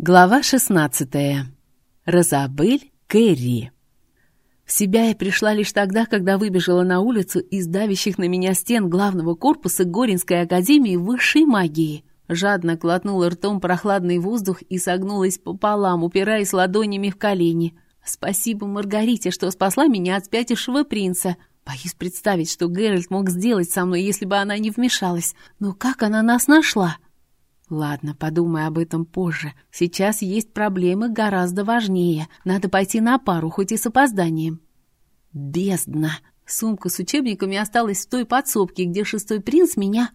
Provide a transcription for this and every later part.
Глава 16. Розабель Кэрри. В себя я пришла лишь тогда, когда выбежала на улицу из давящих на меня стен главного корпуса Горинской академии высшей магии. Жадно глотнула ртом прохладный воздух и согнулась пополам, упираясь ладонями в колени. Спасибо Маргарите, что спасла меня от спятившего принца. Боюсь представить, что Геральт мог сделать со мной, если бы она не вмешалась. Но как она нас нашла? — Ладно, подумай об этом позже. Сейчас есть проблемы гораздо важнее. Надо пойти на пару, хоть и с опозданием. Бездна! Сумка с учебниками осталась в той подсобке, где шестой принц меня...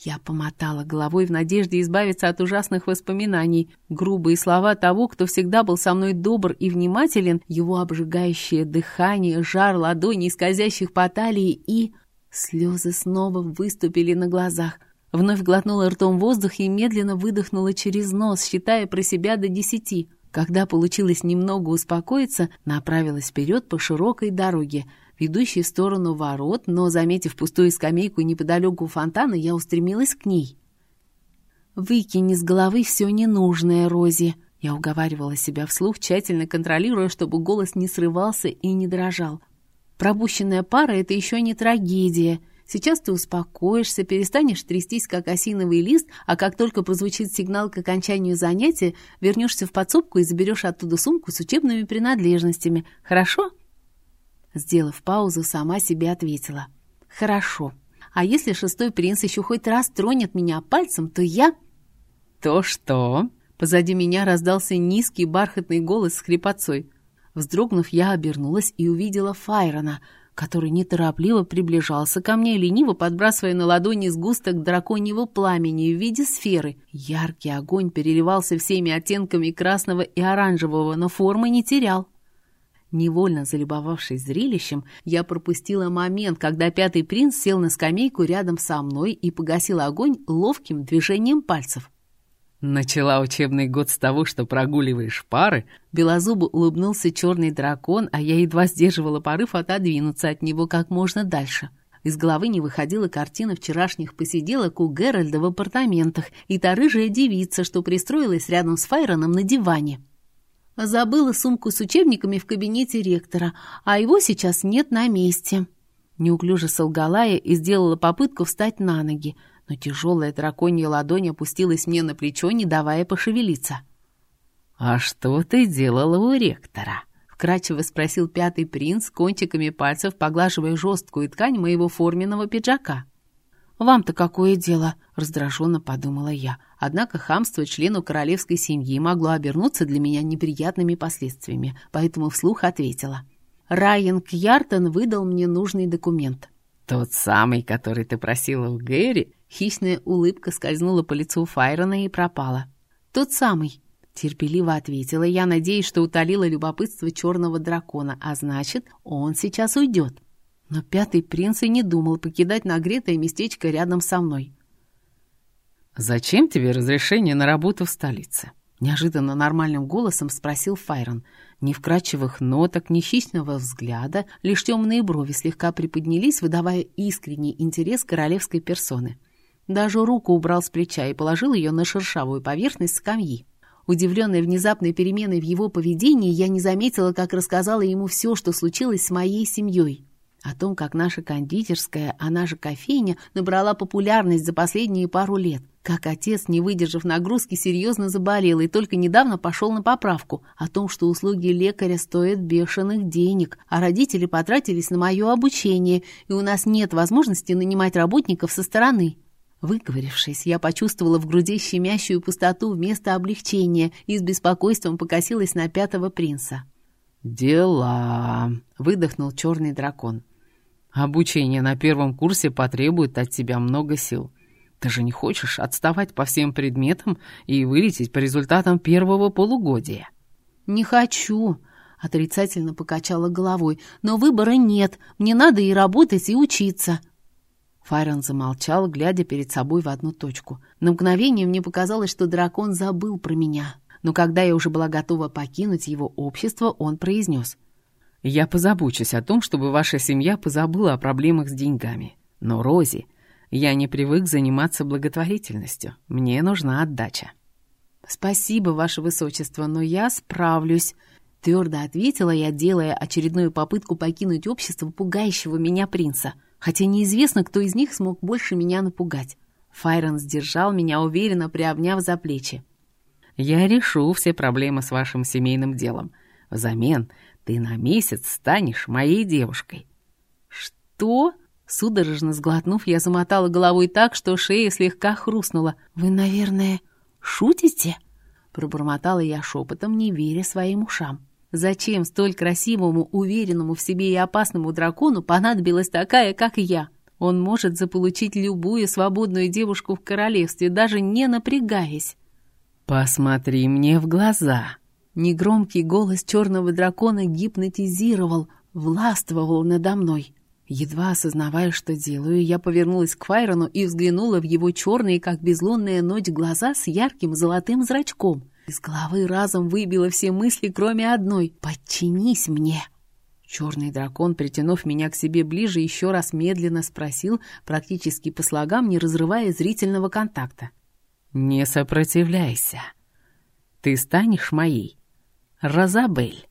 Я помотала головой в надежде избавиться от ужасных воспоминаний. Грубые слова того, кто всегда был со мной добр и внимателен, его обжигающее дыхание, жар ладоней, скользящих по талии и... Слезы снова выступили на глазах. Вновь глотнула ртом воздух и медленно выдохнула через нос, считая про себя до десяти. Когда получилось немного успокоиться, направилась вперед по широкой дороге, ведущей в сторону ворот, но, заметив пустую скамейку неподалеку фонтана, я устремилась к ней. «Выкини с головы все ненужное, Рози!» Я уговаривала себя вслух, тщательно контролируя, чтобы голос не срывался и не дрожал. «Пропущенная пара — это еще не трагедия!» Сейчас ты успокоишься, перестанешь трястись, как осиновый лист, а как только прозвучит сигнал к окончанию занятия, вернешься в подсобку и заберешь оттуда сумку с учебными принадлежностями. Хорошо?» Сделав паузу, сама себе ответила. «Хорошо. А если шестой принц еще хоть раз тронет меня пальцем, то я...» «То что?» Позади меня раздался низкий бархатный голос с хрипотцой. Вздрогнув, я обернулась и увидела Файрона — который неторопливо приближался ко мне, лениво подбрасывая на ладони сгусток драконьего пламени в виде сферы. Яркий огонь переливался всеми оттенками красного и оранжевого, но формы не терял. Невольно залюбовавшись зрелищем, я пропустила момент, когда пятый принц сел на скамейку рядом со мной и погасил огонь ловким движением пальцев. Начала учебный год с того, что прогуливаешь пары. Белозубо улыбнулся черный дракон, а я едва сдерживала порыв отодвинуться от него как можно дальше. Из головы не выходила картина вчерашних посиделок у Геральда в апартаментах и та рыжая девица, что пристроилась рядом с Файроном на диване. Забыла сумку с учебниками в кабинете ректора, а его сейчас нет на месте. Неуклюже солгала я и сделала попытку встать на ноги, но тяжелая драконья ладонь опустилась мне на плечо, не давая пошевелиться. «А что ты делала у ректора?» — вкрадчиво спросил пятый принц, кончиками пальцев поглаживая жесткую ткань моего форменного пиджака. «Вам-то какое дело?» — раздраженно подумала я. Однако хамство члену королевской семьи могло обернуться для меня неприятными последствиями, поэтому вслух ответила. «Райан Кьяртон выдал мне нужный документ». «Тот самый, который ты просила у Гэри?» Хищная улыбка скользнула по лицу Файрона и пропала. «Тот самый», — терпеливо ответила я, надеясь, что утолила любопытство черного дракона, а значит, он сейчас уйдет. Но пятый принц и не думал покидать нагретое местечко рядом со мной. «Зачем тебе разрешение на работу в столице?» Неожиданно нормальным голосом спросил Файрон. Ни вкрадчивых ноток, ни хищного взгляда, лишь темные брови слегка приподнялись, выдавая искренний интерес королевской персоны. Даже руку убрал с плеча и положил ее на шершавую поверхность скамьи. Удивленная внезапной переменой в его поведении, я не заметила, как рассказала ему все, что случилось с моей семьей. О том, как наша кондитерская, она же кофейня, набрала популярность за последние пару лет. Как отец, не выдержав нагрузки, серьезно заболел и только недавно пошел на поправку. О том, что услуги лекаря стоят бешеных денег, а родители потратились на мое обучение, и у нас нет возможности нанимать работников со стороны. Выговорившись, я почувствовала в груди щемящую пустоту вместо облегчения и с беспокойством покосилась на пятого принца. «Дела!» — выдохнул черный дракон. «Обучение на первом курсе потребует от тебя много сил. Ты же не хочешь отставать по всем предметам и вылететь по результатам первого полугодия?» «Не хочу!» — отрицательно покачала головой. «Но выбора нет. Мне надо и работать, и учиться». Файрон замолчал, глядя перед собой в одну точку. На мгновение мне показалось, что дракон забыл про меня. Но когда я уже была готова покинуть его общество, он произнес. «Я позабочусь о том, чтобы ваша семья позабыла о проблемах с деньгами. Но, Рози, я не привык заниматься благотворительностью. Мне нужна отдача». «Спасибо, ваше высочество, но я справлюсь», — твердо ответила я, делая очередную попытку покинуть общество пугающего меня принца, хотя неизвестно, кто из них смог больше меня напугать. Файрон сдержал меня, уверенно приобняв за плечи. «Я решу все проблемы с вашим семейным делом. Взамен ты на месяц станешь моей девушкой». «Что?» Судорожно сглотнув, я замотала головой так, что шея слегка хрустнула. «Вы, наверное, шутите?» Пробормотала я шепотом, не веря своим ушам. Зачем столь красивому, уверенному в себе и опасному дракону понадобилась такая, как я? Он может заполучить любую свободную девушку в королевстве, даже не напрягаясь. «Посмотри мне в глаза!» Негромкий голос черного дракона гипнотизировал, властвовал надо мной. Едва осознавая, что делаю, я повернулась к Файрону и взглянула в его черные, как безлунная ночь, глаза с ярким золотым зрачком. Из головы разом выбило все мысли, кроме одной «Подчинись мне!». Черный дракон, притянув меня к себе ближе, еще раз медленно спросил, практически по слогам, не разрывая зрительного контакта. «Не сопротивляйся. Ты станешь моей, Розабель».